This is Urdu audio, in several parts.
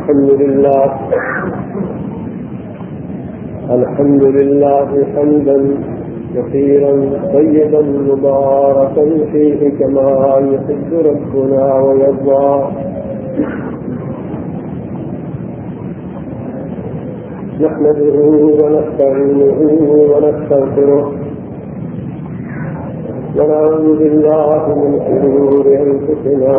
الحمد لله. الحمد لله حمدا كثيرا، طيبا، مباركا، فيه كما يحب ربنا ويرضى. نحمده ونستعينه ونستغفره. ونعوذ بالله من شرور انفسنا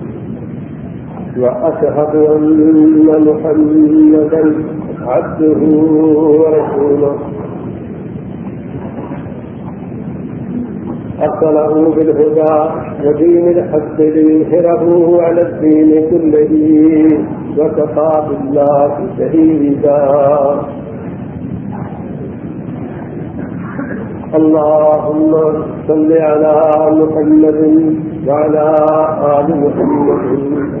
وأشهد أن محمدا عبده ورسوله. أرسله بالهدى ودين الحق ليظهره على الدين كله وكفى بالله شهيدا. اللهم صل على محمد وعلى آل محمد.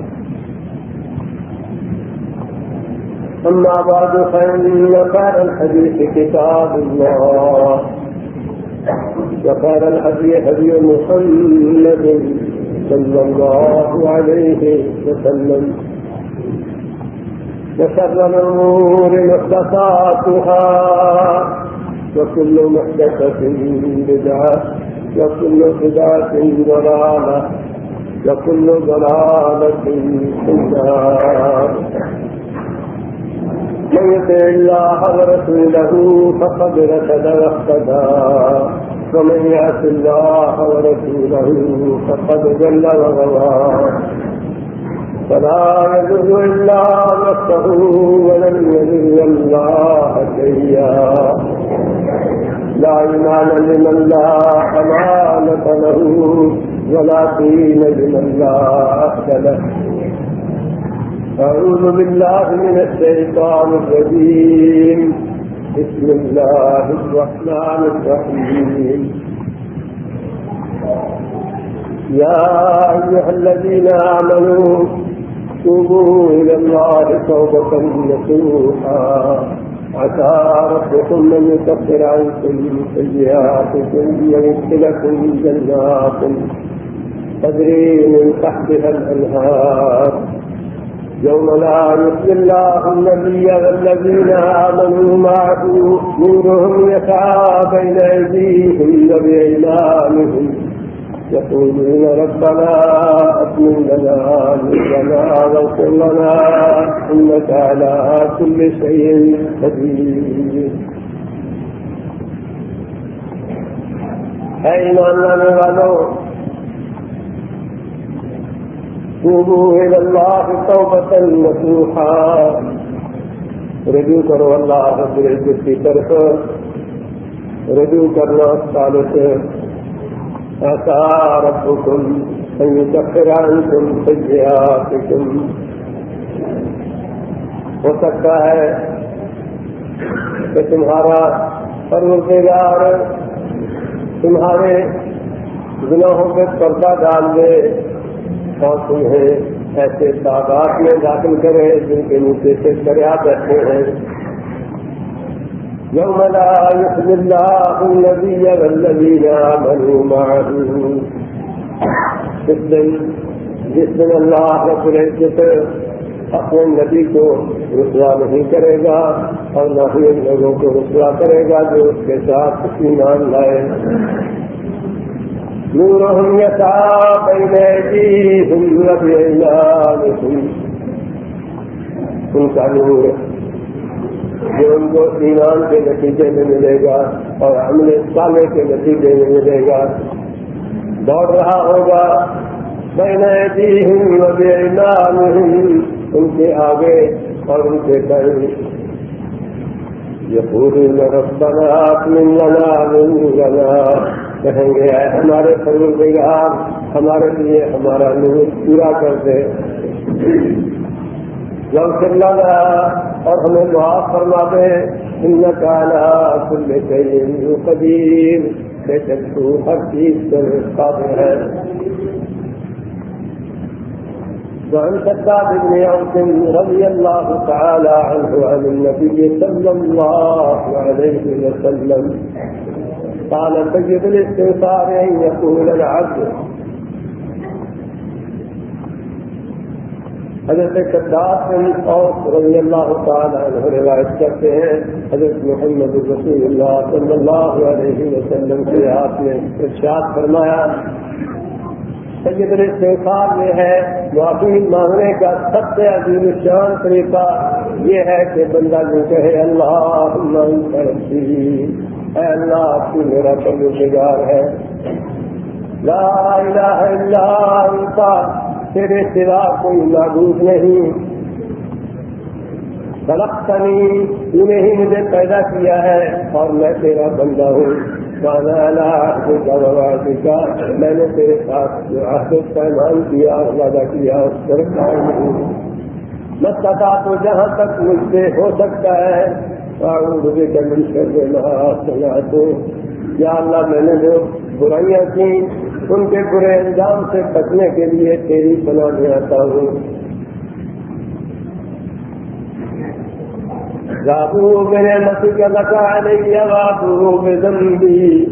أما بعد، فإن خير الحديث كتاب الله. وخير الهدي هدي محمد صلى الله عليه وسلم. وشر الأمور محدثاتها، وكل محدثة بدعة، وكل بدعة ضلالة، وكل ضلالة في النار. من يطع الله ورسوله فقد رشد واهتدى ومن يعص الله ورسوله فقد ضل وغوى فلا يضر الا نفسه ولن يضر الله شيئا لا ايمان لمن لا امانه له ولا دين لمن لا عهد له أعوذ بالله من الشيطان الرجيم. بسم الله الرحمن الرحيم. يا أيها الذين آمنوا توبوا إلى الله توبة نصوحا. عسى ربكم أن يكفر عنكم سيئاتكم ويدخلكم جنات تجري من تحتها الأنهار. يوم لا يخزي الله النبي والذين آمنوا معه. نورهم يسعى بين أيديهم وبأيمانهم. يقولون ربنا أتمن لنا نورنا واغفر لنا. إنك على كل شيء قدير. أين أننا والو توبوا إلى الله توبة نصوحا. رجوع کرو اللہ رب العزت کی طرف. رجوع کرنا صالح. ایسا ربكم أن يكفر عنكم سيئاتكم. ہو سکتا ہے کہ تمہارا پروردگار تمہارے گناہوں پہ پردہ ڈال دے اور تمہیں ایسے تعداد میں داخل کرے جن کے نیچے سے دریا بیٹھے ہیں۔ يوم لا الله النبي والذين آمنوا معه۔ جس دن جس دن اللہ رب العزت اپنے نبی کو رسوا نہیں کرے گا اور نہ ہی ان لوگوں کو رسوا کرے گا جو اس کے ساتھ ایمان لائے۔ نورهم يسعى بين أيديهم وبأيمانهم ان کا نور. جو ان کو ایمان کے نتیجے میں ملے گا اور عمل سالے کے نتیجے میں ملے گا، دوڑ رہا ہوگا. میں نے جی ان کے آگے اور ان کے کہیں یہ پوری نرف بنا ملنا ملنا کہیں گے ہمارے پروردگار ہمارے لیے ہمارا نور پورا کر دے. جب لگا اور ہمیں معاف فرما دے ان کا نا کل قدیم بے شک تو ہر چیز سے قابل ہے۔ وعن شداد بن عوف رضي الله تعالى عنه عن النبي صلى الله عليه وسلم قال سيد الاستغفار ان يقول العبد. حضرت شداد بن اوس رضی اللہ تعالیٰ عنہ روایت کرتے ہیں، حضرت محمد رسول اللہ صلی اللہ علیہ وسلم کے ہاتھ میں ارشاد فرمایا، سید الاستغفار یہ ہے، معافی مانگنے کا سب سے عظیم شان طریقہ یہ ہے کہ بندہ جو کہے اللہ اے اللہ کی میرا پروزگار ہے۔ لا الہ الا انت، تیرے سوا کوئی معبود نہیں۔ نہیں تو نے ہی مجھے پیدا کیا ہے اور میں تیرا بندہ ہوں۔ کا میں نے تیرے ساتھ جو عہد پیمان کیا اور وعدہ کیا، اس پر قائم ہوں۔ میں ستا تو جہاں تک مجھ سے ہو سکتا ہے مجھے کمن کر دینا سنا تو یا اللہ میں نے جو برائیاں کی، ان کے برے انجام سے بچنے کے لیے تیری بنا میں آتا ہوں۔ بابو میرے مسی کا لگا نہیں بابو میں زمبی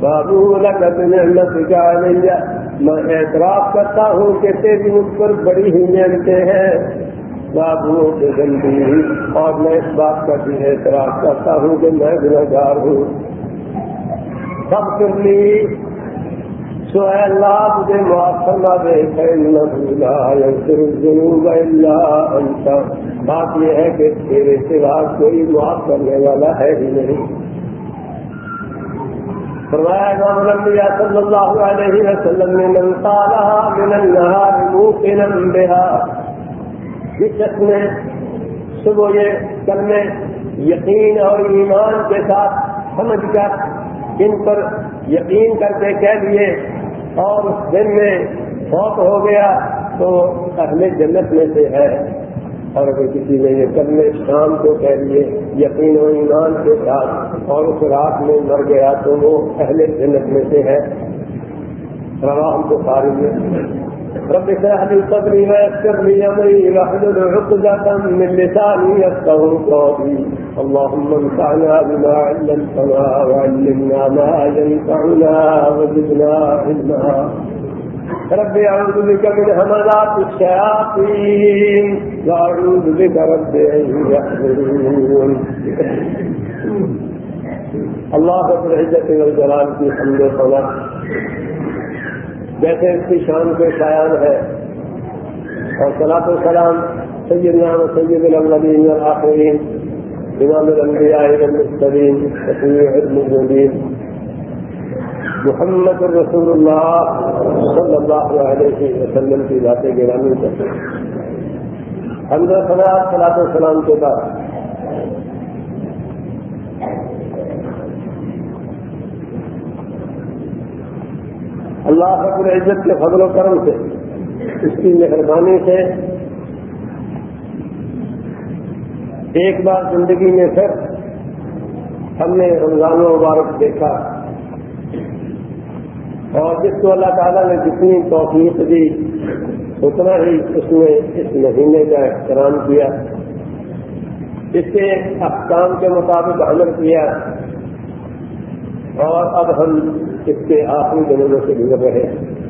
بابو لگت نے مسی کا نہیں میں اعتراف کرتا ہوں کہ تیری مجھ پر بڑی ہی نعمتیں ہیں۔ بابو کے زمبی اور میں اس بات کا بھی اعتراف کرتا ہوں کہ میں گنہگار ہوں۔ سب کر لی سو اے اللہ مجھے معاف فرما دے بھولا جنوب اللہ انت بات یہ ہے کہ تیرے سوا کوئی معاف کرنے والا ہے ہی نہیں۔ فرمایا امام الانبیاء صلی اللہ علیہ وسلم نے، من قالها من النهار موقنا بها جس شخص نے صبح یہ کرنے یقین اور ایمان کے ساتھ سمجھ کر ان پر یقین کر کے کہہ دیے اور اس دن میں فوت ہو گیا تو اہل جنت میں سے ہے۔ اور اگر کسی نے یہ کرنے شام کو کہہ لیے یقین و ایمان کے ساتھ اور اس رات میں مر گیا تو وہ اہل جنت میں سے ہے۔ روا ہم کو ساری میں۔ رب اشرح لي صدري ويسر لي امري واحلل عقدة من لساني يفقهوا قولي. اللهم انفعنا بما علمتنا وعلمنا ما ينفعنا وزدنا علما. رب اعوذ بك من همزات الشياطين واعوذ بك رب ان يحضرون. اللہ رب العزت والجلال کی حمد و صلاه جیسے اس کی شان کو شایان ہے۔ اور صلاح السلام سید نام سید الاولین والآخرین، امام الانبیاء والمرسلین، شفیع محمد الرسول اللہ صلی اللہ علیہ وسلم کی ذات گرامی کرتے حمد صلاح صلاح السلام کے بعد اللہ رب العزت کے فضل و کرم سے، اس کی مہربانی سے ایک بار زندگی میں پھر ہم نے رمضان و مبارک دیکھا۔ اور جس کو اللہ تعالیٰ نے جتنی توفیق دی، اتنا ہی اس نے اس مہینے کا احترام کیا۔ اس کے احکام کے مطابق عمل کیا۔ اور اب ہم اس کے آخری دنوں سے گزر رہے ہیں۔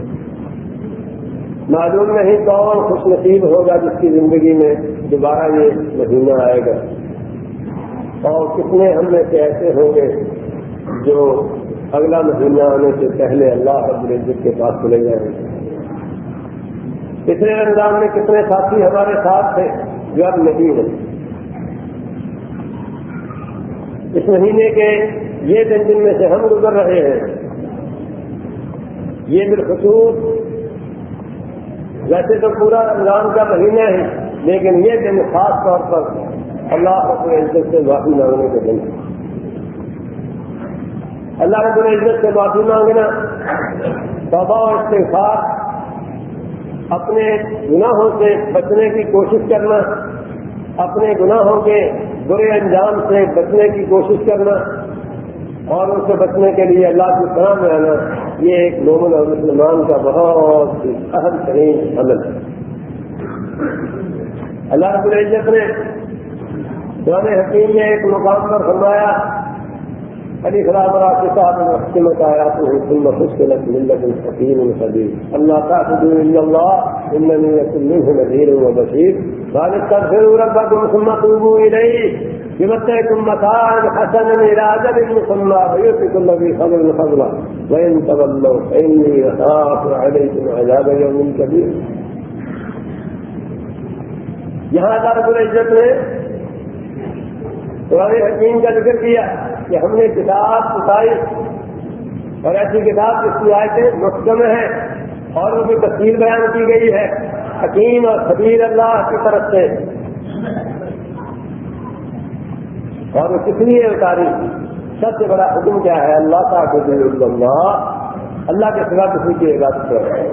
معلوم نہیں کون خوش نصیب ہوگا جس کی زندگی میں دوبارہ یہ مہینہ آئے گا۔ اور کتنے ہم میں سے ایسے ہوں گے جو اگلا مہینہ آنے سے پہلے اللہ رب العزت کے پاس چلے جائیں۔ گے پچھلے رمضان میں کتنے ساتھی ہمارے ساتھ تھے جو اب نہیں ہیں۔ اس مہینے کے یہ دن جن میں سے ہم گزر رہے ہیں یہ بالخصوص ویسے تو پورا رمضان کا مہینہ ہے، لیکن یہ دن خاص طور پر اللہ رب العزت سے معافی مانگنے کے دن اللہ رب العزت سے معافی مانگنا بابا اور استغفار، اپنے گناہوں سے بچنے کی کوشش کرنا، اپنے گناہوں کے برے انجام سے بچنے کی کوشش کرنا اور ان سے بچنے کے لیے اللہ کی طرح میں آنا یہ ایک مومن اور مسلمان کا بہت اہم ترین عمل ہے۔ اللہ رب العزت نے قرآن حکیم میں ایک مقام پر فرمایا، علی خراب را کے ساتھ محکمت آیات ثم فصلت ملت الحکیم القدیر۔ اللہ تعبدوا الا اللہ انني يكن منه نذير وبشير قال استغفروا ربكم ثم توبوا اليه يمتعكم متاعا حسنا الى اجل مسمى ويؤتي كل ذي فضل فضلا وان تولوا فاني اخاف عليكم عذاب يوم كبير. یہاں اللہ رب العزت نے قرآن حکیم کا ذکر کیا کہ ہم نے کتاب ستائی اور ایسی کتاب جس کی آیتیں محکم ہیں اور ان کی تفصیل بیان کی گئی ہے. حکیم اور خبیر اللہ کی طرف سے. اور وہ کس لیے اتاری سب سے بڑا حکم کیا ہے؟ اللہ کا حکم اللہ۔ اللہ کے سوا کسی کی عبادت ہے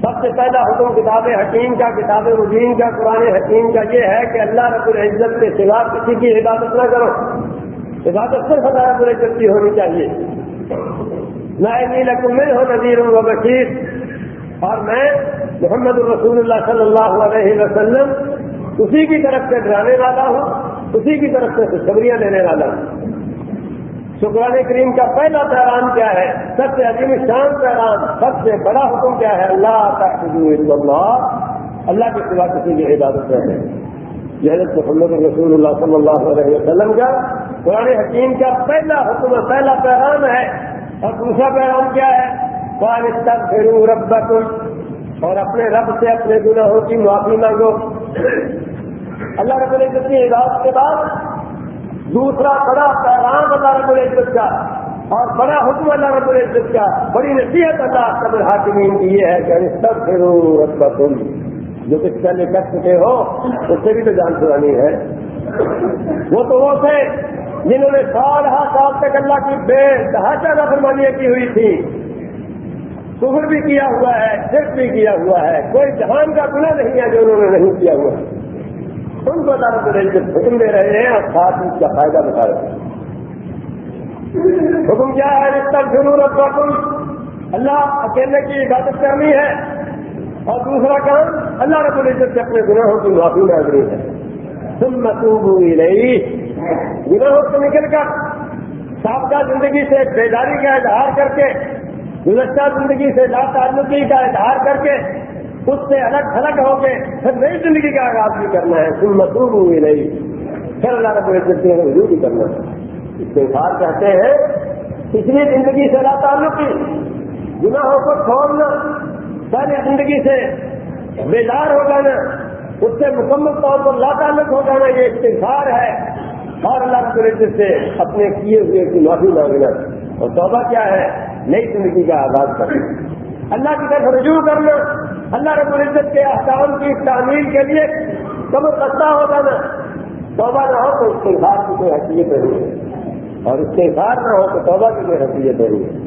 سب سے پہلا حکم کتاب حکیم کا، کتاب مبین کا، قرآن حکیم کا یہ ہے کہ اللہ رب العزت کے سوا کسی کی عبادت نہ کرو۔ عبادت صرف اللہ رب العزت کی ہونی چاہیے۔ میں ہو نذیر و بشیر۔ اور میں محمد الرسول اللہ صلی اللہ علیہ وسلم اسی کی طرف سے ڈرانے والا ہوں۔ اسی کی طرف سے خوشخبریاں دینے والا۔ شکران کریم کا پہلا پیغام کیا ہے؟ سب سے عظیم شان پیغام، سب سے بڑا حکم کیا ہے؟ اللہ اللہ اللہ کے سوا کسی کی عبادت ہے۔ یہ حضرت محمد رسول اللہ صلی اللہ علیہ وسلم کا، قرآن حکیم کا پہلا حکم، پہلا پیغام ہے۔ اور دوسرا پیغام کیا ہے؟ پھر رب اور اپنے رب سے اپنے گناہوں کی معافی مانگو۔ اللہ رب العزت کی عبادت کے بعد دوسرا بڑا پیغام اللہ رب العزت کا اور بڑا حکم اللہ رب العزت کا، بڑی نصیحت اللہ قبل حاکمین کی یہ ہے کہ سب پھر رب تم جو کچھ پہلے کر چکے ہو، اس سے بھی تو جان چرانی ہے۔ وہ تو وہ تھے جنہوں نے سال ہاں سال تک اللہ کی بے ڈھانچہ نفرمانیاں کی ہوئی تھی۔ سفر بھی کیا ہوا ہے صرف بھی کیا ہوا ہے۔ کوئی جہان کا گناہ نہیں ہے جو انہوں نے نہیں کیا ہوا۔ ہے ان کو اللہ رب العزت حکم دے رہے ہیں اور ساتھ اس کا فائدہ بتا رہے ہیں۔ حکم کیا ہے؟ رشتہ ضرورت کا تم اللہ اکیلے کی عبادت کرنی ہے اور دوسرا کام اللہ رب العزت سے اپنے گناہوں کی معافی مانگنی ہے۔ تم مسوب ہوئی نہیں گناہوں سے نکل کر سابقہ زندگی سے بیداری کا اظہار کر کے، گزشتہ زندگی سے لا تعلقی کا اظہار کر کے اس سے الگ تھلگ ہو کے پھر نئی زندگی کا آغاز بھی کرنا ہے۔ تم مصروف ہوئی نہیں پھر اللہ رب العزت کے رجوع بھی کرنا ہے۔ استفار کہتے ہیں، پچھلی زندگی سے لا تعلق کی گناہوں کو چھوڑنا ساری زندگی سے بیدار ہو جانا، اس سے مکمل طور پر لا تعلق ہو جانا، یہ استفار ہے۔ اور اللہ رب العزت سے اپنے کیے ہوئے کی معافی مانگنا۔ اور توبہ کیا ہے؟ نئی زندگی کا آغاز کرنا۔ اللہ کی طرف رجوع کرنا۔ اللہ رب العزت کے احکام کی تعمیر کے لیے کم خستہ ہو جانا توبہ نہ ہو تو اس کے کی کوئی حیثیت نہیں ہے۔ اور اس کے نہ ہو تو توبہ کی کوئی حیثیت نہیں ہے۔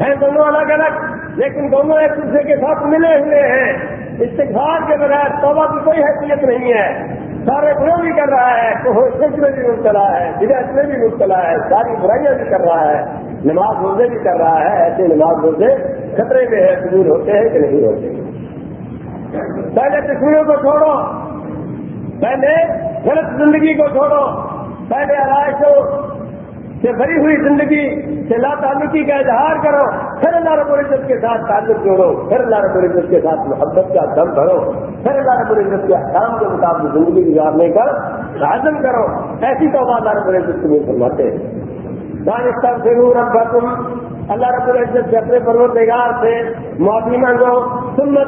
ہیں دونوں الگ الگ، لیکن دونوں ایک دوسرے کے ساتھ ملے ہوئے ہیں۔ استغفار کے بغیر توبہ کی کوئی حیثیت نہیں ہے۔ سارے گناہ بھی کر رہا ہے کوشش میں بھی مبتلا ہے، بدعت میں بھی مبتلا ہے، ساری برائیاں بھی کر رہا ہے، نماز روزے بھی کر رہا ہے، ایسے نماز روزے خطرے میں ہے قبول ہوتے ہیں کہ نہیں ہوتے پہلے تصویروں کو چھوڑو، پہلے غلط زندگی کو چھوڑو، پہلے علاج کو سے بھری ہوئی زندگی سے لا تعلقی کا اظہار کرو، پھر اللہ رب العزت کے ساتھ تعلق جوڑو، پھر اللہ رب العزت کے ساتھ محبت کا دم بھرو، پھر اللہ رب العزت کے احکام کے مطابق زندگی گزارنے کا لازم کرو۔ ایسی تو اللہ رب العزت کو فرماتے ہیں۔ دانستان سے رب تم اللہ رب العزت سے اپنے پروردگار سے معافی مانگو تم نہ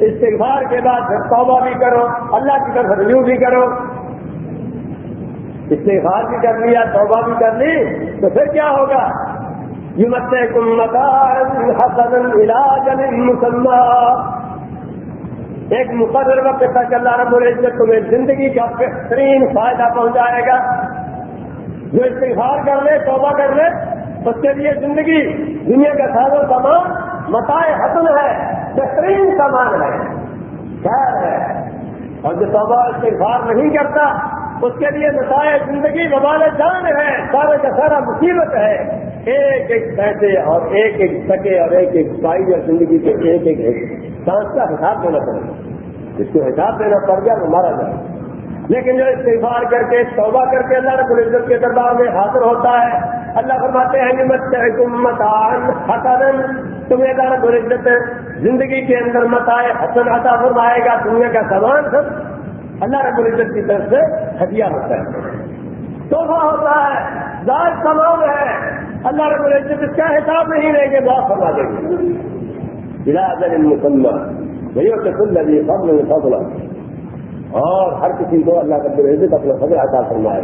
استغفار کے بعد توبہ بھی کرو، اللہ کی طرف رجوع بھی کرو۔ استغفار بھی کر لیا، توبہ بھی کر لی، تو پھر کیا ہوگا؟ یہ مت حسن علاج مسلم ایک مقرر وقت تک اللہ رب العزت تمہیں زندگی کا بہترین فائدہ پہنچائے گا۔ جو استغفار کر لے، توبہ کر لے اس کے لیے زندگی دنیا کا سارا سامان متائے حسن ہے، بہترین سامان ہے۔ خیر ہے۔ اور جو توبہ استغفار نہیں کرتا، اس کے لیے نتائج زندگی ببال جان ہے، سارے کا سارا مصیبت ہے۔ ایک ایک پیسے اور ایک ایک سکے اور ایک ایک پائی اور زندگی کے ایک ایک سانس کا حساب دینا پڑے گا۔ اس کو حساب دینا پڑ گیا تو مارا جائے لیکن جو استغفار کر کے توبہ کر کے اللہ رب العزت کے دربار میں حاضر ہوتا ہے، اللہ فرماتے ہیں حسن تمہیں اللہ رب العزت زندگی کے اندر مت آئے حسن عطا فرمائے گا، دنیا کا سامان سب۔ اللہ رب العزت کی طرف سے ہدیہ ہوتا ہے۔ توحفہ ہوتا ہے، ذات تمام ہے۔ اللہ رب العزت اس کا حساب نہیں لیں گے بہت فرما دیں گے۔ مسلم بھائی تو کل لگی فضل فضل اور ہر کسی کو اللہ کا عزت اپنا فضل عطا فرمائے۔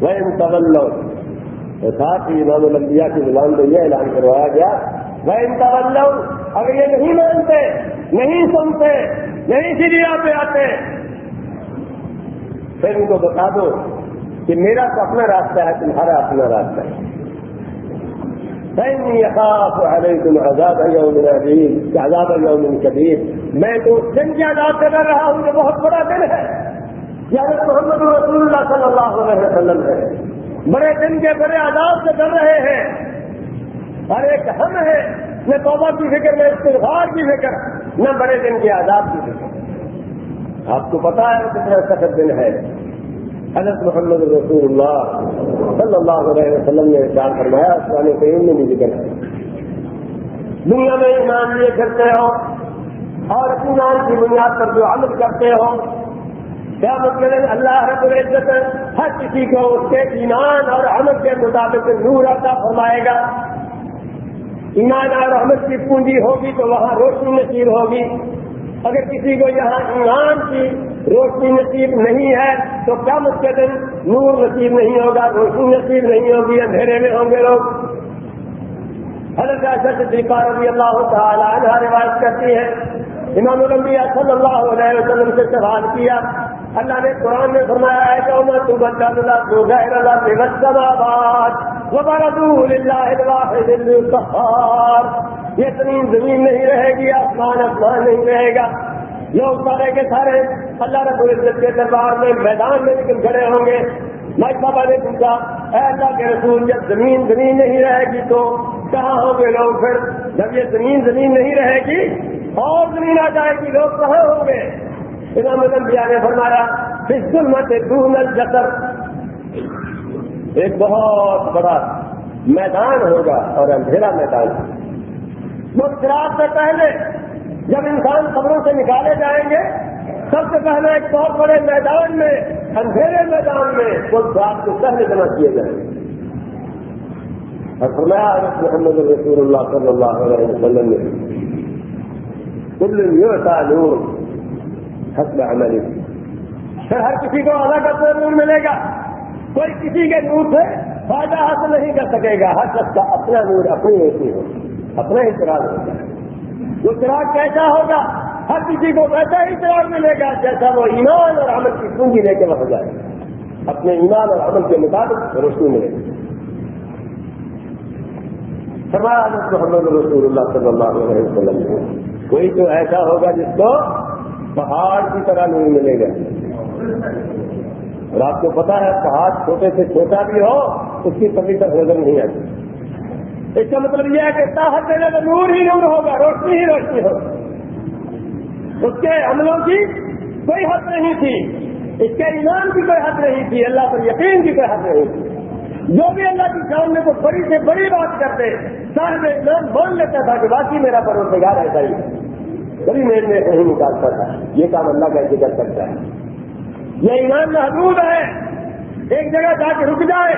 وہ انتظل تو ساتھ ہی امام الانبیاء کی زبان کو یہ اعلان کروایا گیا وہ انتظل اگر یہ نہیں مانتے، نہیں سنتے، نہیں سیریا پہ آتے، پھر ان کو بتا دو کہ میرا تو اپنا راستہ ہے، تمہارا اپنا راستہ ہے۔ يخاف عليكم عذاب يوم عظيم عذاب يوم كبير میں تو اس دن کی عذاب سے رہا ہوں جو بہت بڑا دن ہے۔ یعنی محمد رسول اللہ صلی اللہ علیہ وسلم ہے۔ بڑے دن کے بڑے عذاب سے ڈر رہے ہیں۔ اور ایک ہم ہے نہ توبہ کی فکر، نہ استغفار کی فکر، نہ بڑے دن کے عذاب کی فکر۔ آپ کو پتا ہے کتنا سخت دن ہے۔ حضرت محمد رسول اللہ صلی اللہ علیہ وسلم نے ارشاد فرمایا، قرآن کریم میں بھی ذکر ہے۔ دنیا میں ایمان لیے کرتے ہو۔ اور ایمان کی بنیاد پر جو عمل کرتے ہو کیا مطلب اللہ رب العزت ہر کسی کو اس کے ایمان اور عمل کے مطابق نور عطا فرمائے گا۔ ایمان اور عمل کی پونجی ہوگی تو وہاں روشنی نصیب ہوگی۔ اگر کسی کو یہاں ایمان کی روشنی نصیب نہیں ہے تو کیا دن نور نصیب نہیں ہوگا، روشنی نصیب نہیں ہوگی، اندھیرے میں ہوں گے لوگ۔ حضرت صدیقہ رضی اللہ تعالیٰ عنہ روایت کرتی ہے امام الانبیاء صلی اللہ علیہ وسلم سے سوال کیا، اللہ نے قرآن میں فرمایا ہے کہ میں تو بچہ اللہ تو غیر اللہ سے بچہ آباد وبردول اللہ یہ زمین زمین نہیں رہے گی، آسمان آسمان نہیں رہے گا۔ لوگ سارے کے سارے اللہ رب العزت کے دربار میں میدان میں نکل کھڑے ہوں گے۔ مائی بابا نے پوچھا اے اللہ کے رسول، جب زمین زمین نہیں رہے گی تو کہاں ہوں گے لوگ پھر؟ جب یہ زمین زمین نہیں رہے گی اور زمین آ جائے گی لوگ کہاں ہوں گے؟ امام الانبیاء نے فرمایا پھر ظلمت دون الجسر ایک بہت بڑا میدان ہوگا اور اندھیرا میدان۔ وہ شراب سے پہلے جب انسان خبروں سے نکالے جائیں گے، سب سے پہلے ایک بہت بڑے میدان میں، اندھیرے میدان میں اس بات کو پہلے جمع کیے جائیں۔ گے اور فرمایا محمد رسول اللہ صلی اللہ علیہ وسلم نے کل یوتا نور حسب عملی پھر ہر کسی کو الگ اپنا نور ملے گا. کوئی کسی کے نور سے فائدہ حاصل نہیں کر سکے گا. ہر شخص کا اپنا نور اپنی ایسی ہو. اپنا ہی ہوگا وہ چراغ کیسا ہوگا؟ ہر کسی کو ویسا ہی چراغ ملے گا جیسا وہ ایمان اور عمل کی پونجی لے کے وہ جائے. اپنے ایمان اور عمل کے مطابق روشنی ملے گی. محمد رسول اللہ صلی اللہ علیہ وسلم کوئی تو ایسا ہوگا جس کو پہاڑ کی طرح نہیں ملے گا۔ اور آپ کو پتا ہے، پہاڑ چھوٹے سے چھوٹا بھی ہو، اس کی کبھی تک نظر نہیں آتی۔ اس کا مطلب یہ ہے کہ طاقت دینے کا نور ہی نور ہوگا، روشنی ہی روشنی ہوگی۔ اس کے عملوں کی کوئی حد نہیں تھی۔ اس کے ایمان کی کوئی حد نہیں تھی، اللہ پر یقین کی کوئی حد نہیں تھی۔ جو بھی اللہ کی سامنے کو بڑی سے بڑی بات کرتے، صاحب ایمان مان لیتا تھا کہ باقی میرا پروزگار ایسا ہی کبھی میرے میں نہیں نکالتا تھا یہ کام اللہ کیسے کر سکتا ہے۔ یہ ایمان محدود ہے۔ ایک جگہ جا کے رک جائے۔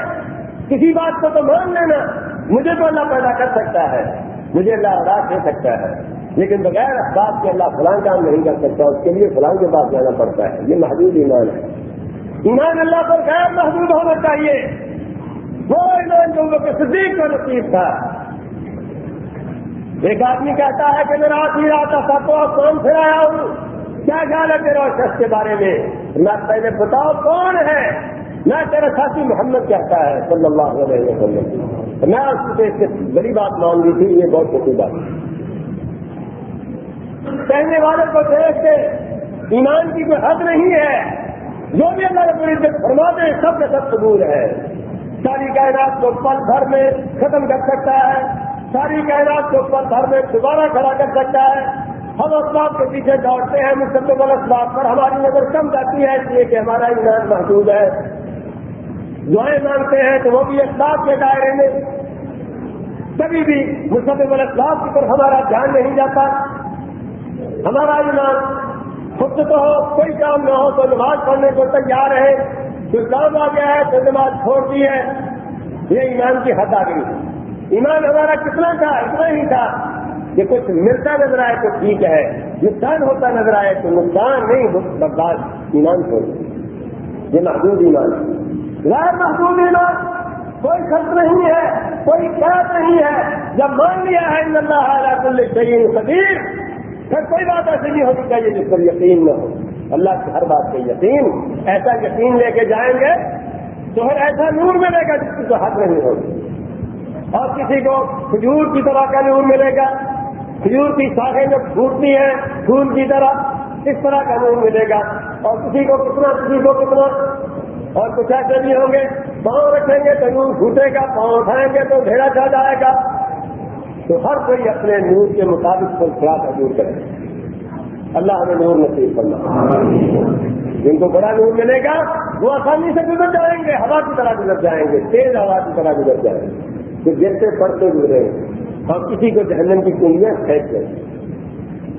کسی بات کو تو مان لینا۔ مجھے تو اللہ پیدا کر سکتا ہے۔ مجھے اللہ راج دے سکتا ہے۔ لیکن بغیر بات کے اللہ فلاں کام نہیں کر سکتا، اس کے لیے فلاں کے پاس جانا پڑتا ہے۔ یہ محدود ایمان ہے۔ ایمان اللہ پر غیر محدود ہونا چاہیے۔ وہ ایمان جو لوگ صدیق کا نصیب تھا۔ ایک آدمی کہتا ہے کہ میرا آخری آتا تھا تو آپ کون پھر آیا ہوں؟ کیا خیال ہے تیرا شخص کے بارے میں؟ میں پہلے بتاؤ کون ہے؟ میں تیرا ساتھی محمد کہتا ہے، صلی اللہ علیہ وسلم۔ میں اس سے بڑی بات مان لی تھی، یہ بہت چھوٹی بات کہنے والے کو دیکھ کے ایمان کی کوئی حد نہیں ہے۔ جو بھی اللہ رب العزت فرما دے سب کے سب قبول ہے۔ ساری کائنات کو پل بھر میں ختم کر سکتا ہے۔ ساری کائنات کو پل بھر میں دوبارہ کھڑا کر سکتا ہے۔ ہم اسباب کے پیچھے دوڑتے ہیں مستقبل اسباب پر ہماری نظر کم جاتی ہے، اس لیے کہ ہمارا ایمان محدود ہے۔ دعائیں مانگتے ہیں تو وہ بھی اسباب کے دائرے میں۔ کبھی بھی مستقبل اسباب کی طرف ہمارا دھیان نہیں جاتا۔ ہمارا ایمان خود تو ہو، کوئی کام نہ ہو، تو نماز پڑھنے کو تیار ہے۔ جو کام آ گیا ہے، تو نماز چھوڑ دی ہے۔ یہ ایمان کی حد آ گئی۔ ایمان ہمارا کتنا تھا، اتنا ہی تھا۔ کہ کچھ ملتا نظر آئے تو ٹھیک ہے، نقصان ہوتا نظر آئے تو نقصان نہیں، برداشت ایمان چھوڑ یہ محدود ایمان غیر محدود ایمان، کوئی خرچ نہیں ہے، کوئی قید نہیں ہے۔ جب مان لیا ہے اللہ کل شعین قدیر، پھر کوئی بات ایسی نہیں ہونی چاہیے جس پر یقین نہ ہو۔ اللہ کی ہر بات پہ یقین، ایسا یقین لے کے جائیں گے تو پھر ایسا نور ملے گا جس کی تو حق نہیں ہوگی۔ اور کسی کو کھجور کی طرح کا نور ملے گا۔ کھجور کی شاخیں جو پھوٹتی ہیں پھول کی طرح اس طرح کا نور ملے گا۔ اور کسی کو کتنا، کسی کو کتنا۔ اور کچھ ایسے بھی ہوں گے، پاؤں رکھیں گے تو نور پھوٹے گا، پاؤں اٹھائیں گے تو ڈھیرا چل جائے گا۔ تو ہر کوئی اپنے نور کے مطابق پر خلاف دور کرے۔ اللہ ہمیں نور نصیب کرنا جن کو بڑا نور ملے گا، وہ آسانی سے گزر جائیں گے، ہوا کی طرح گزر جائیں گے، تیز ہوا کی طرح گزر جائیں گے۔ تو گرتے پڑتے گزرے اور کسی کو جہنم کی کنیاں پھینک دیں۔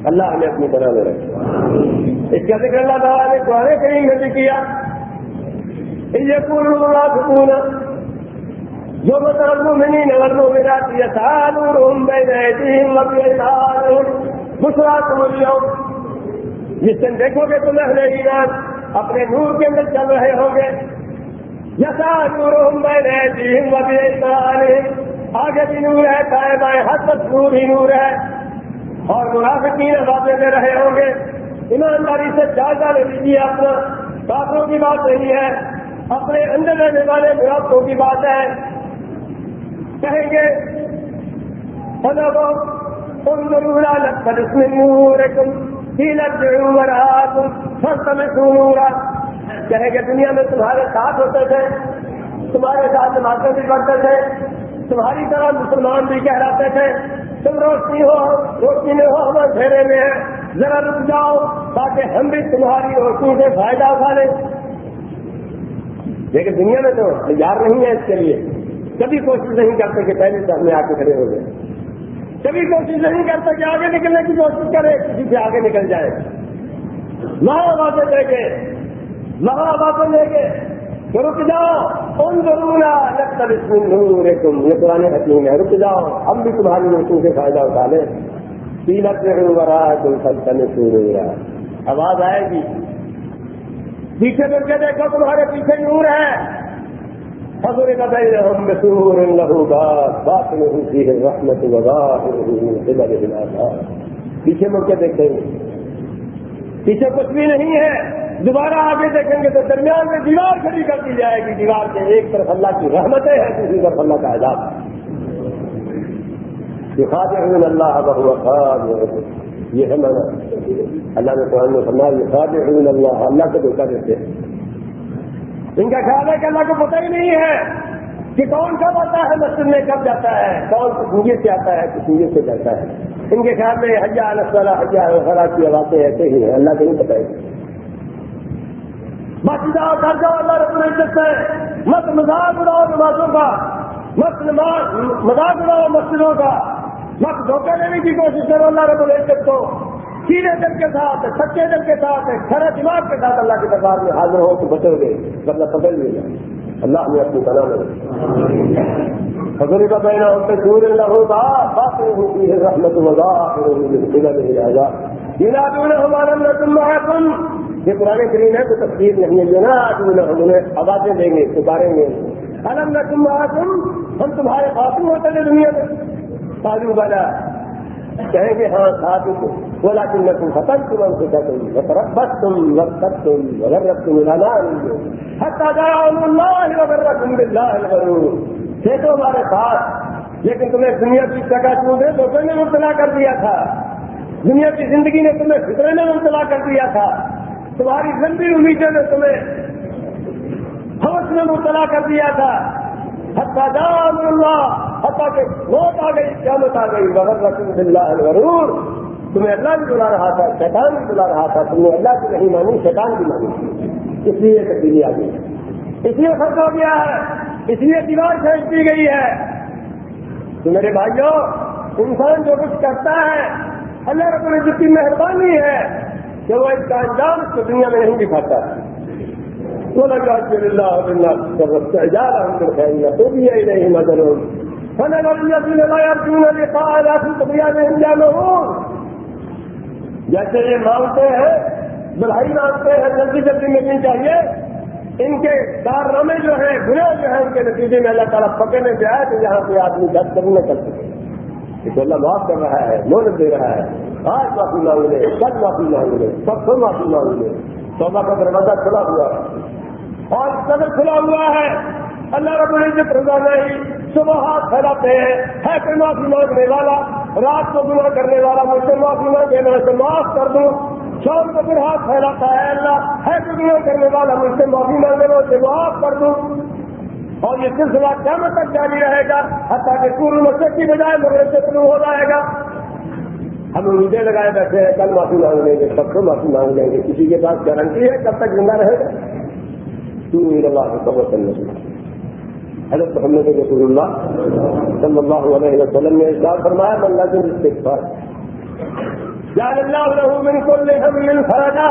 اللہ ہمیں اپنی طرح میں رکھے۔ اس کا ذکر اللہ تعالیٰ نے قرآن کریم میں بھی کیا۔ یہ پورا سکون جو مطلب المؤمنين والمؤمنات يسعى نورهم بين ايديهم وبايمانهم بشراكم اليوم، جس دن دیکھو گے تم اہل ایمان، اپنے نور کے اندر چل رہے ہوں گے۔ یسا نورهم بين ايديهم وبايمانهم آگے بھی نور ہے دائیں بائیں ہر طرف نور ہی نور ہے۔ اور منافقین باتیں دے رہے ہوں گے۔ ایمانداری سے جائزہ لے لیجیے اپنا۔ کافروں کی بات نہیں ہے۔ اپنے اندر رہنے والے منافقوں کی بات ہے۔ کہیں گے تم ضرور لگتا اس میں نور تم تین ضرور تم سب میں سنورا کہیں گے دنیا میں تمہارے ساتھ ہوتے تھے، تمہارے ساتھ نمازیں بھی پڑھتے تھے، تمہاری طرح مسلمان بھی کہلاتے تھے، تم روشنی ہو، روشنی میں ہو ہم اندھیرے میں ہیں، ذرا رک جاؤ تاکہ ہم بھی تمہاری روشنی سے فائدہ اٹھا لیں۔ لیکن دنیا میں تو تیار نہیں ہے اس کے لیے۔ کبھی کوشش نہیں کرتے کہ پہلے سے ہمیں آ کے کھڑے ہو گئے کبھی کوشش نہیں کرتے کہ آگے نکلنے کی کوشش کرے کسی سے آگے نکل جائے وہاں باتیں لے کے وہاں باتیں لے کے رک جاؤ۔ ان ضرور لگتا اس میں تم یہ پرانے حکیم ہے۔ رک جاؤ۔ ہم بھی تمہاری روشنی سے فائدہ اٹھا لیں۔ تیلک رہا ہے تم سب کا سور ہو رہا ہے آواز آئے گی۔ پیچھے مل کے دیکھو، تمہارے پیچھے نور ہے۔ فضرب بينهم بسور له باب باطنه فيه الرحمة وظاهره من قبله العذاب پیچھے مڑ کے دیکھیں۔ پیچھے کچھ بھی نہیں ہے۔ دوبارہ آگے دیکھیں گے تو درمیان میں دیوار کھڑی کر دی جائے گی۔ دیوار کے ایک طرف اللہ کی رحمتیں ہیں، دوسری طرف اللہ کا عذاب يخادعون الله وهو یہ ہے مانا۔ اللہ نے قرآن میں فرمایا يخادعون الله اللہ کو دھوکہ دیتے ہیں۔ ان کا خیال ہے کہ اللہ کو پتہ ہی نہیں ہے کہ کون کب آتا ہے، مسجد میں کب جاتا ہے، کون کس سے آتا ہے، کس سے جاتا ہے۔ ان کے خیال میں حجا السلہ حجا الخلا کی باتیں ایسے ہی ہیں، اللہ کو نہیں پتہ بس جاؤ گھر جاؤ اللہ رب العزت سے مت مزاق اڑاؤ نمازوں کا، مت مزاق اڑاؤ مسجدوں کا۔ مت دھوکہ لینے کی کوشش کرو اللہ رب العزت کو۔ سیدھے دل کے ساتھ، سچے دل کے ساتھ کھڑے دماغ کے ساتھ اللہ کے دربار میں حاضر ہو تو بچو گے ورنہ پکڑ لے گا اللہ نے اپنی بنا لے فضل کا پہنا ہوتے سور اللہ ہوگا بات ہوتی ہے رحمت وغیرہ نہیں آئے گا ہمارا تم یہ پرانے کریم ہے تو تصویر نہیں ہے جو نا آج انہیں آوازیں دیں گے پکاریں گے الم نہ تم تم ہم تمہارے خاتون ہوتے تھے دنیا میں۔ سالو والا کہیں گے ہاں ساتھ بولا تم نہ تم ختم تم ہم سے کہتے بس تم وقت تم اگر رب تم لانا اگر تھے تو ہمارے ساتھ۔ لیکن تمہیں دنیا کی جگہ چون ہے تو نے مبتلا کر دیا تھا۔ دنیا کی زندگی نے تمہیں فطرے میں مبتلا کر دیا تھا۔ تمہاری لمبی امیدیں نے تمہیں ہوش میں مبتلا کر دیا تھا۔ جام اللہ حتہ کہ موت آ گئی، قیامت آ گئی۔ بغیر رسم اللہ ضرور تمہیں اللہ بھی بلا رہا تھا، شیطان بھی بلا رہا تھا۔ تم نے اللہ کی نہیں مانی شیطان بھی مانی اس لیے تبدیلی آ گئی۔ اس لیے فرق ہو گیا ہے۔ اس لیے دیوار کھینچ دی گئی ہے۔ تو میرے بھائیوں انسان جو کچھ کرتا ہے، اللہ رب العزت کی مہربانی ہے۔ کہ وہ اس کا انجام اس کو دنیا میں نہیں دکھاتا تو لگا کہ اللہ تو بھی یہی نہیں مدر جیسے یہ مانگتے ہیں بڑھائی مانگتے ہیں، جلدی جلدی ملنی چاہیے۔ ان کے کارنامے جو ہیں برے جو ہیں، ان کے نتیجے میں اللہ تعالیٰ پکڑنے سے آئے تو یہاں پہ آدمی دس کرنے کر سکے۔ اس اللہ معاف کر رہا ہے مہلت دے رہا ہے۔ آج معافی مانگ لے، کل معافی مانگ لے سب کو معافی مانگ لے۔ توبہ کا دروازہ کھلا ہوا ہے۔ اور قدر کھلا ہوا ہے۔ اللہ رب العزت رضا نہیں صبح ہاتھ پھیلاتے ہیں۔ ہے کوئی معافی مانگنے والا؟ رات کو گناہ کرنے والا مجھ سے معافی مانگے، میں سے معاف کر دوں۔ شام کو پھر ہاتھ پھیلاتا ہے اللہ۔ ہے گناہ کرنے والا مجھ سے معافی مانگے، میں اسے معاف کر دوں۔ اور یہ سلسلہ کیا تک جاری رہے گا، حتیٰ کہ پورن مسجد کی بجائے مغرب سے شروع ہو جائے گا۔ ہم امیدیں لگائے بیٹھے ہیں، کل معافی مانگ لیں گے سب کو معافی مانگ لیں گے، کسی کے پاس گارنٹی ہے کب تک زندہ رہے گا؟ تم اللہ کو حضرت محمد رسول اللہ صلی اللہ علیہ وسلم نے اظہار فرمایا، من لازم استغفار جعل الله له من كل هم فرجا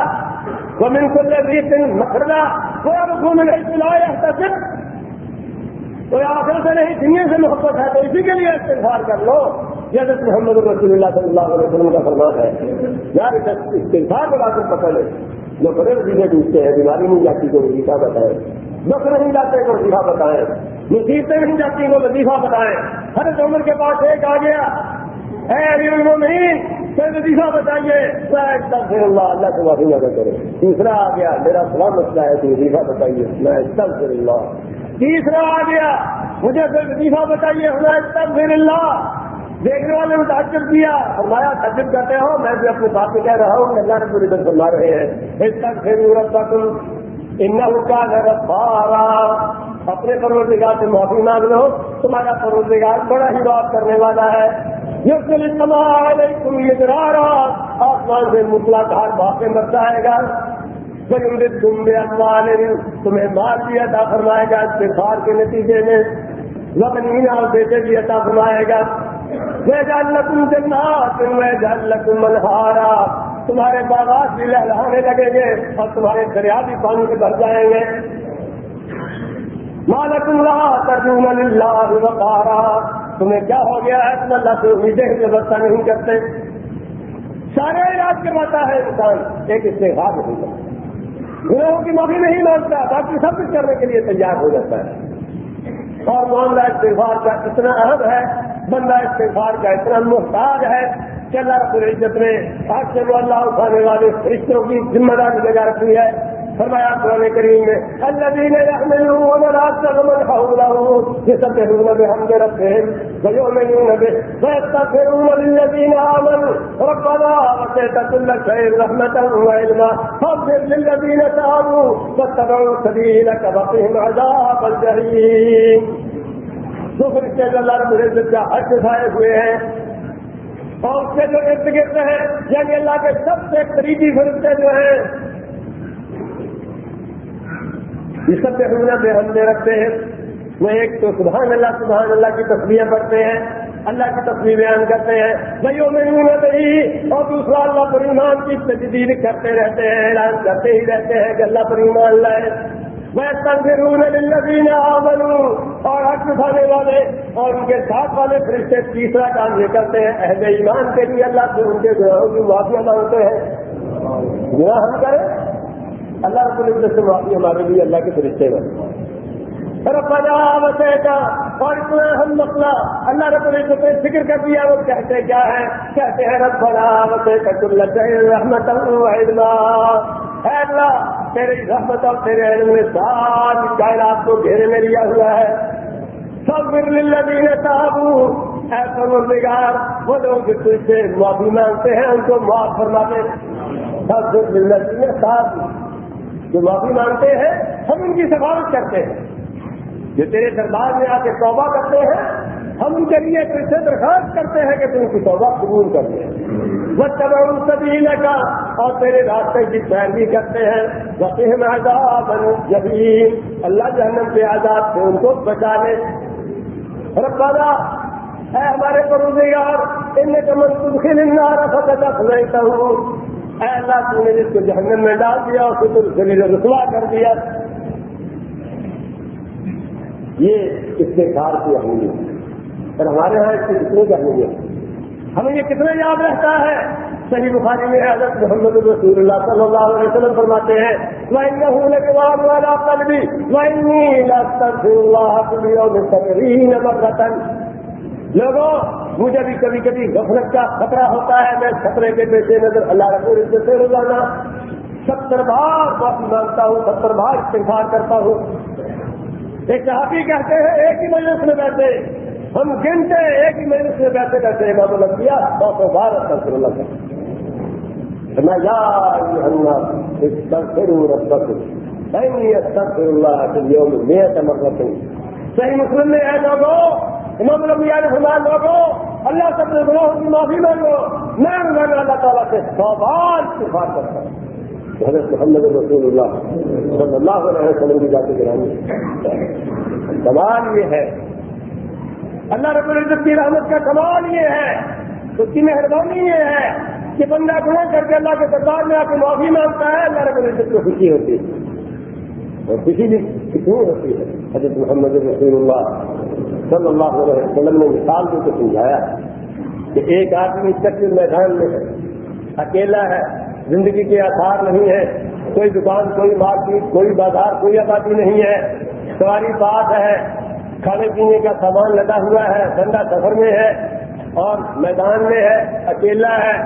ومن كل ريح مخرجا ويرزقه من حيث لا يحتسب۔ تو آخر سے نہیں دنیا سے محبت ہے تو اسی کے لیے استغفار کر لو۔ جیسے محمد رسول اللہ صلی اللہ علیہ وسلم کا فرمان ہے۔ یار استغفار کے بات پکڑ لے جو بڑے وزیرے ڈوبتے ہیں، بیماری نہیں جاتی کو وظیفہ بتائیں۔ دکھ نہیں جاتے کو وظیفہ بتائیں۔ مصیبتیں نہیں جاتی کو وظیفہ بتائیں۔ ہر عمر کے پاس ایک آ گیا۔ اے نہیں پھر وظیفہ بتائیے۔ پھر اللہ اللہ سے معافی نہ کرے تیسرا آ گیا۔ میرا سوا مسئلہ ہے، تو وظیفہ بتائیے۔ میں سب اللہ۔ تیسرا آ گیا۔ مجھے پھر وظیفہ بتائیے میں پھر اللہ۔ دیکھنے والے نے تعجب کیا۔ فرمایا، تعجب کرتے ہو، میں بھی اپنے بات میں کہہ رہا ہوں، اللہ نے پوری طرح فرما رہے ہیں۔ اس تک پھر رب تم ان کا رفارا اپنے پروزگار سے معافی مانگ لو۔ تمہارا پروزگار بڑا ہی بات کرنے والا ہے۔ یہ تم یہ آسمان سے مسلا دھار باقی مر گا۔ تم بے اللہ تمہیں مار بھی عطا فرمائے گا استفار کے نتیجے میں وقت اور بیٹے بھی عطا فرمائے گا۔ میں جان لکم جنات میں جان لکم منہارا تمہارے باغات بھی لہلانے لگیں گے اور تمہارے دریا بھی پانی سے بھر جائیں گے۔ مالک اللہ ترجم اللہ وقارا۔ تمہیں کیا ہو گیا ہے؟ تم اللہ سے امیدیں ویوستھا نہیں کرتے۔ سارے علاج کرواتا ہے انسان، ایک استحاب نہیں کرتا۔ گناہوں کی معافی نہیں مانگتا، باقی سب کچھ کرنے کے لیے تیار ہو جاتا ہے۔ اور معاملہ استغفار کا اتنا اہم ہے، بندہ استغفار کا اتنا محتاج ہے کہ اللہ رب العزت نے آج چلو اللہ اٹھانے والے فرشتوں کی ذمہ داری لگا رکھی ہے۔ فرمایا قرآن کریم میں الذين يحملون العرش ومن حوله يسبحون بحمد ربهم ويؤمنون به ويستغفرون للذين آمنوا. ربنا وسعت كل شيء رحمة وعلما فاغفر للذين تابوا واتبعوا سبيلك وقهم عذاب الجحيم دو فرشتے جو اللہ رب العزت کا حج اٹھائے ہوئے ہیں اور اس کے جو ارد گرد ہیں یعنی اللہ کے سب سے قریبی فرشتے جو ہیں یہ سب پہلے بے ہم میں رکھتے ہیں۔ وہ ایک تو سبحان اللہ سبحان اللہ کی تصویریں پڑھتے ہیں، اللہ کی تصویر بیان کرتے ہیں۔ بھائیوں میں نہیں اور دوسرا اللہ پر ایمان کی تجدید کرتے رہتے ہیں، اعلان کرتے ہی رہتے ہیں کہ اللہ پر ایمان لائے۔ میں تنظیم للذین آمنوا، اور حق اٹھانے والے اور ان کے ساتھ والے فرشتے تیسرا کام یہ کرتے ہیں، اہل ایمان کے لیے اللہ سے ان کے گناہوں کی معافیا مانگتے ہیں۔ گناہ ہم کریں؟ اللہ رب العزت سے معافی ہمارے لیے اللہ کے فرشتے بنے ربنا وسعت اور اتنا ہم مسئلہ اللہ رب العزت نے فکر کر دیا، وہ کہتے کیا ہے کہتے ہیں ربنا وسعت كل شيء رحمت وعلما۔ اے اللہ تیری رحمت اور تیرے علم نے ساری کائنات کو گھیرے میں لیا ہوا ہے۔ سب للذین تابوا۔ اے پروردگار، وہ لوگ جو تجھ سے معافی مانگتے ہیں، ان کو معاف فرما دے۔ سب للذین تابوا۔ جو معافی مانگتے ہیں، ہم ان کی سفارش کرتے ہیں۔ جو تیرے دربار میں آ کے توبہ کرتے ہیں، ہم ان کے لیے پھر سے درخواست کرتے ہیں کہ تم کی توبہ قبول کر دیں وہ تب سبھی کا اور تیرے راستے کی پیروی کرتے ہیں۔ وسیم آزاد جبھی اللہ جہنم کے آزاد سے ان کو بچا لے۔ ربنا اے ہمارے پروزگار ان نے کمن تم نارا فتح سمجھتا ہوں اے اللہ تم نے جس کو جہنم میں ڈال دیا اس کو تم سے رسوا کر دیا۔ یہ اس کار کی اہمیت اور ہمارے یہاں اس کی کتنے کی اہمیت ہمیں یہ کتنا یاد رہتا ہے۔ صحیح بخاری میں حضرت محمد رسول اللہ صلی اللہ علیہ وسلم فرماتے ہیں لوگوں مجھے بھی کبھی کبھی غفلت کا خطرہ ہوتا ہے، میں خطرے کے پیچھے نظر اللہ رسول سے روزانہ ستر بار معافی مانگتا ہوں، ستر بار استفار کرتا ہوں۔ ایک صحافی کہتے ہیں، ایک ہی مجلس میں بیٹھے۔ ہم گنتے، ایک ہی مجلس میں بیٹھے بیٹھے امام اللہ کیا سو سو بار استغفر اللہ میں یار استغفر ربک نہیں استغفر اللہ کے یوم میں تمرت صحیح مسلم میں ہے لوگوں امام الانبیاء نے فرمایا، لوگوں اللہ سے اپنے گناہوں کی معافی مانگو۔ میں اللہ تعالیٰ سے۔ سو بار کرتا ہوں۔ حضرت محمد رسول اللہ صلی اللہ علیہ وسلم کی جاتے گرانی کمال یہ ہے، اللہ رب العزت کی رحمت کا کمال یہ ہے، اس کی مہربانی یہ ہے کہ بندہ گناہ کر کے اللہ کے دربار میں آ کے معافی مانگتا ہے، اللہ رب العزت کو خوشی ہوتی ہے۔ اور خوشی بھی کتنی ہوتی ہے۔ حضرت محمد رسول اللہ صلی اللہ علیہ وسلم نے مثال کو سمجھایا کہ ایک آدمی چکر میدان میں ہے، اکیلا ہے، زندگی کے آثار نہیں ہے کوئی دکان، کوئی مارکیٹ، کوئی بازار، کوئی آبادی نہیں ہے، سواری بات ہے، کھانے پینے کا سامان لگا ہوا ہے ٹھنڈا سفر میں ہے اور میدان میں ہے، اکیلا ہے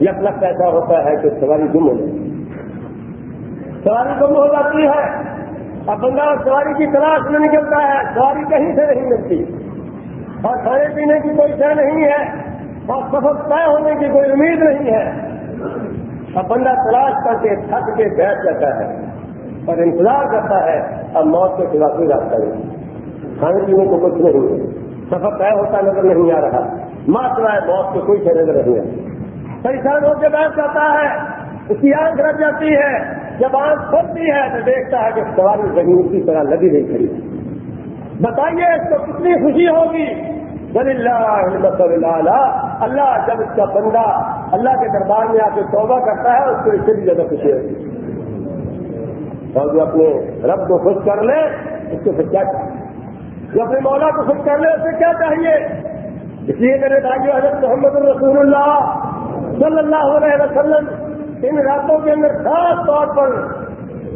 یک لفظ ایسا ہوتا ہے کہ سواری گم ہو جاتی سواری گم ہو جاتی ہے۔ اب بندہ سواری کی تلاش میں نکلتا ہے، سواری کہیں سے نہیں ملتی۔ اور کھانے پینے کی کوئی شہ نہیں ہے، اور سفر طے ہونے کی کوئی امید نہیں ہے۔ اب بندہ تلاش کر کے، تھک کے بیٹھ جاتا ہے اور انتظار کرتا ہے، اب موت کے خلاف کوئی راستہ نہیں۔ کھانے پینے کو کچھ نہیں ہے۔ سفر طے ہوتا نظر نہیں آ رہا۔ ماں ہے موت کو کوئی نظر نہیں ہے پریشان ہو کے بیٹھ جاتا ہے، اس کی آنکھ رکھ جاتی ہے۔ جب آنکھ کھلتی ہے تو دیکھتا ہے کہ سواری زمین اسی طرح لگی نہیں کھڑی بتائیے، اس کو کتنی خوشی ہوگی؟ اللہ اللہ جب اس کا بندہ اللہ کے دربار میں آ کے توبہ کرتا ہے، اس کو اس سے بھی زیادہ خوشی ہوتی ہے۔ اور جو اپنے رب کو خوش کر لے، اس کو پھر کیا چاہیے؟ جو اپنے مولا کو خوش کر لے، اسے کیا چاہیے؟ اس لیے میرے بھائی حضرت محمد الرسول اللہ صلی اللہ علیہ وسلم ان راتوں کے اندر خاص طور پر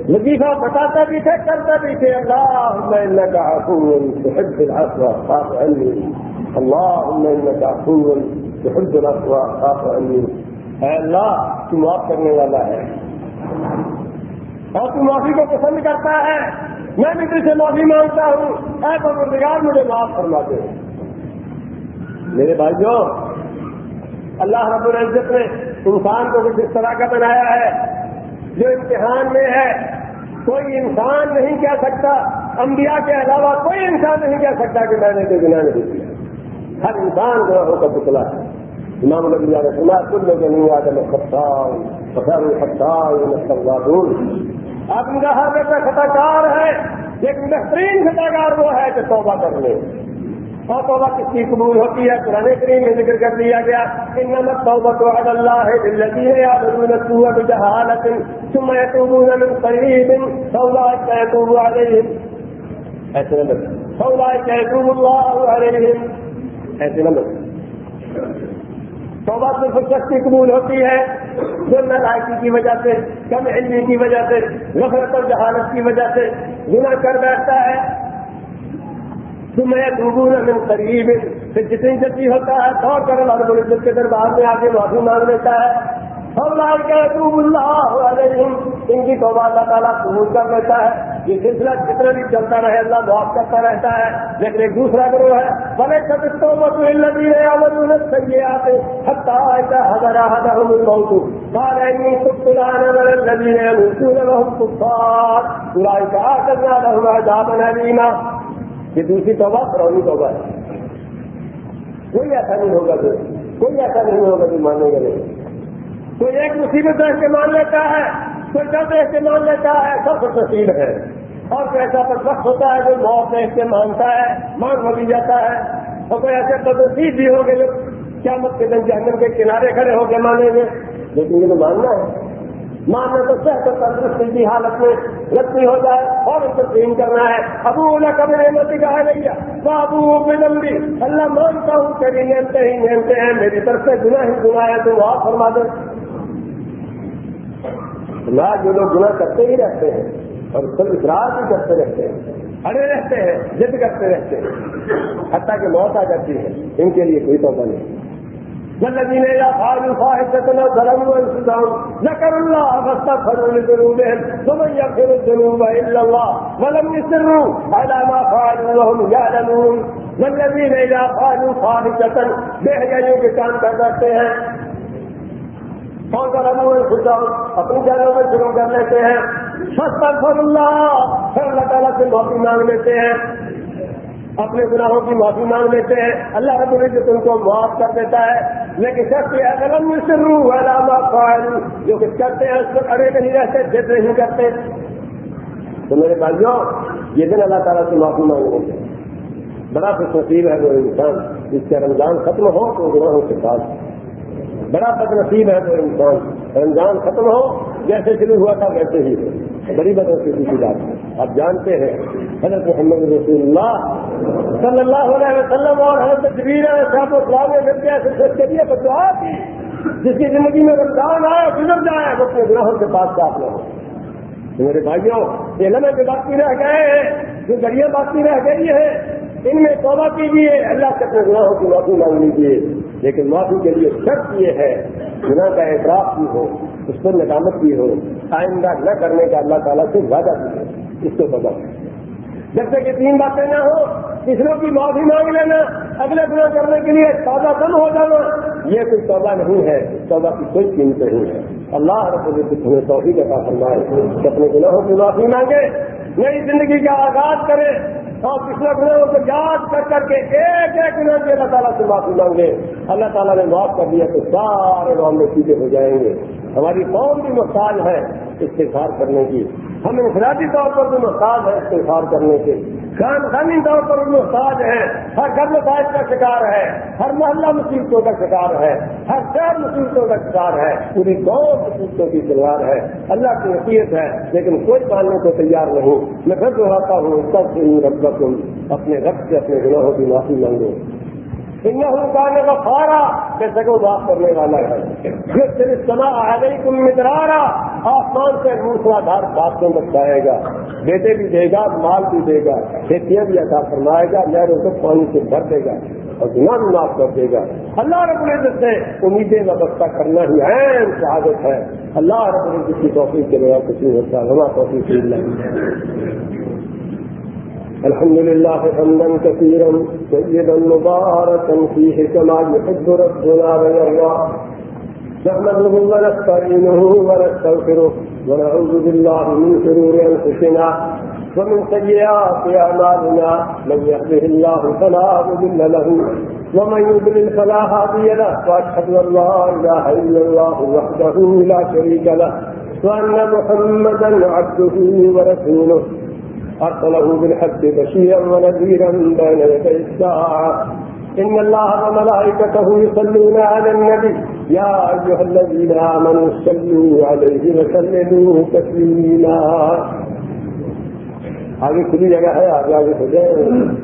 لطیفہ بتاتا بھی تھے، کرتا بھی تھے اللہ میں کا اللہ تحب الافوا خاف عنی۔ اے اللہ، تو معاف کرنے والا ہے۔ اور تو معافی کو پسند کرتا ہے۔ میں بھی تجھ سے معافی مانگتا ہوں۔ اے پروردگار، مجھے معاف فرما دے۔ میرے بھائیوں اللہ رب العزت نے انسان کو کچھ اس طرح کا بنایا ہے، جو امتحان میں ہے، کوئی انسان نہیں کہہ سکتا، انبیاء کے علاوہ کوئی انسان نہیں کہہ سکتا کہ میں نے کوئی گناہ نہیں کیا۔ ہر انسان گناہوں کا پتلا ہے۔ امام نبی علیہ السلام کل کے نہیں میں خطار فخر خطار اب ان کا ہر ایسا خطاکار ہے لیکن بہترین خطاکار وہ ہے کہ توبہ کر لے۔ اور توبہ کس کی قبول ہوتی ہے پرانے کریم میں ذکر کر دیا گیا ان اللہ ہے دلتی ہے یا ضرورت جہالت ثم يتوبون من قريب فاولئك يتوب عليهم. ایسے يتوب عليهم۔ توبہ صرف قبول ہوتی ہے جو نلائکی کی وجہ سے کم علمی کی وجہ سے غفرت اور جہالت کی وجہ سے گناہ کر بیٹھتا ہے۔ تمہیں ڈوبو من قریب پھر جتنی جلدی ہوتا ہے تو کر اللہ رب العزت کے دربار میں آ کے معافی مانگ لیتا ہے۔ اللہ ان کی توبہ اللہ تعالیٰ قبول کر لیتا ہے۔ یہ سلسلہ جتنا بھی چلتا رہے، اللہ معاف کرتا رہتا ہے۔ لیکن ایک دوسرا گروہ ہے۔ بڑے سب تو صحیح آتے ہزارہ ہزار بہت سارے سب بنا یہ دوسری توبہ پرونی توبہ ہے۔ کوئی ایسا نہیں ہوگا کوئی ایسا نہیں ہوگا جو ماننے گا نہیں۔ کوئی ایک مصیبت دیکھ کے مان لیتا ہے، کوئی ڈر دیکھ کے مان لیتا ہے، سب کو تسیل ہے۔ اور کوئی ایسا پر وقت ہوتا ہے جو موت دیکھ کے مانتا ہے مان بھی جاتا ہے۔ اور کوئی ایسے بدنسیب بھی ہو جو کیا مت کے دن جہنم کے کنارے کھڑے ہو کے مانے گے لیکن یہ تو ماننا ہے۔ ماننا تو سہ تو تندرستی کی حالت میں غلطی ہو جائے اور اس کو ٹرین کرنا ہے۔ ابو اللہ کبھی نعمتی کہا نہیں ہے بابو لمبی اللہ مانتا ہوں کہ نعمتے ہی نعمتے ہیں۔ میری طرف سے گنا ہی گنا ہے تو آپ فرما دیں نہ جو لوگ گناہ کرتے ہی رہتے ہیں اور اس پر اقرار بھی کرتے رہتے ہیں اڑے رہتے ہیں، ضد کرتے رہتے ہیں۔ حتیٰ کہ موت آ جاتی ہے۔ ان کے لیے کوئی توقع نہیں۔ جلدی نے یا فارو فاحشتنا ظلم وانسدام ذکر اللہ فاستغفروا لذنوبهم ومن يغفر الذنوب الا الله ولم يسروا على ما فعلوا وهم يعلمون والذين اذا فعلوا فاحشة بے حیائیوں کے کام کر کرتے ہیں۔ کون سا رنگ اپنی جانوں میں شروع کر لیتے ہیں۔ سستر اللہ، پھر اللہ تعالیٰ سے معافی مانگ لیتے ہیں۔ اپنے گناہوں کی معافی مانگ لیتے ہیں۔ اللہ رب العزت ان کو معاف کر دیتا ہے۔ لیکن سب سے قلم علامہ فائل جو کہ کرتے ہیں، اس کو اڑے نہیں رہتے جد نہیں کرتے۔ تو میرے بھائیوں، یہ دن اللہ تعالیٰ سے معافی مانگنے گے بڑا خوش نصیب ہے وہ انسان، جس کا رمضان ختم ہو تو گناہوں کے ساتھ بڑا بد نصیب ہے وہ انسان، رمضان ختم ہو جیسے شروع ہوا تھا ویسے ہی بڑی بد نصیبی کی بات۔ ہے آپ جانتے ہیں، حضرت محمد رسول اللہ صلی اللہ علیہ وسلم اور حضرت جبیر صاحب اسلام نے مل کے ایسے کے لیے دعا کی۔ جس کی زندگی میں رمضان آئے گزر جائے وہ اپنے گراہوں کے پاس آپ نہ ہو میرے بھائیوں، یہ لمحے جو باقی رہ گئے ہیں، جو گڑیاں باقی رہ گئی ہے۔ ان میں توبہ کیجیے اللہ سے اپنے گناہوں کی معافی مانگ لیجیے لیکن معافی کے لیے شرط یہ ہے، گناہ کا اعتراف بھی ہو۔ اس پر ندامت بھی ہو۔ آئندہ نہ کرنے کا اللہ تعالیٰ سے وعدہ بھی ہو اس کو بتا جب تک یہ تین باتیں نہ ہو تیسروں کی معافی مانگ لینا، اگلے گنا کرنے کے لیے توبہ کم ہو جانا۔ یہ کوئی توبہ نہیں ہے، توبہ کی کوئی قیمت نہیں ہے۔ اللہ رب تمہیں توفیق عطا فرمائے کہ اپنے گناہوں کی معافی مانگے، نئی زندگی کا آغاز کرے اور پچھلے گناہوں کو یاد کر کر کے ایک ایک گناہ کے اللہ تعالیٰ سے معافی مانگے۔ اللہ تعالیٰ نے معاف کر دیا تو سارے معاملے سیدھے ہو جائیں گے۔ ہماری قوم بھی محتاج ہے استفار کرنے کی۔ ہم انفرادی طور پر بھی محتاج ہے استفار کرنے کے۔ خان خانی طور پر بھی محتاج ہے ہر گھر مسائل کا شکار ہے۔ ہر محلہ مصیبتوں کا شکار ہے۔ ہر شہر مصیبتوں کا شکار ہے۔ پوری قوم مصیبتوں کی تلوار ہے۔ اللہ کی نصیحت ہے، لیکن کوئی ماننے کو تیار نہیں۔ میں پھر دوہراتا ہوں سب سے رب تم اپنے رب سے اپنے گناہوں کی معافی مانگو۔ اتارنے کا فارا جیسے کہ وہ معاف کرنے والا ہے۔ جس صرف سنا آ گئی تم مترارا آسمان سے دوسرا دھار بات کو بچائے گا۔ بیٹے بھی دے گا، مال بھی دے گا، کھیتیاں بھی ایسا فرمائے گا لہروں کو پانی سے بھر دے گا اور گنا بھی معاف کر دے گا۔ اللہ رب العزت سے امیدیں وابستہ کرنا ہی اہم شہادت ہے۔ اللہ رب العزت کی توفیق کے بغیر کچھ نہیں ہوتا۔ ہمارا توفیق نہیں الحمد لله حمدا كثيرا، سيدا مباركا فيه كما يحب ربنا ويرضى. نحمده ونستعينه ونستغفره ونعوذ بالله من شرور انفسنا ومن سيئات اعمالنا من يهده الله فلا مضل له ومن يضلل فلا هادي له. واشهد ان لا اله الا الله وحده لا شريك له وان محمدا عبده ورسوله. أرسله بالحق بشيرا ونذيرا بين يدي الساعة. إن الله وملائكته يصلون على النبي. يا أيها الذين آمنوا صلوا عليه وسلموا تسليما. آگے کھلی جگہ ہے، آگے آگے ہو جائے۔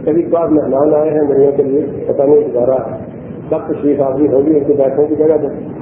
کبھی بار مہمان آئے ہیں میرے کے لیے، پتہ نہیں دوبارہ سب تشریف آدمی ہوگی، ان کو بیٹھنے کی جگہ دیں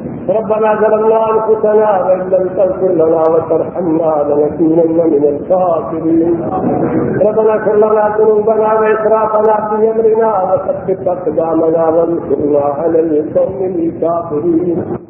ربنا ظلمنا انفسنا وان لم تغفر لنا وترحمنا لنكونن من الخاسرين. ربنا اغفر لنا ذنوبنا واسرافنا في امرنا وثبت اقدامنا وانصرنا على القوم الكافرين.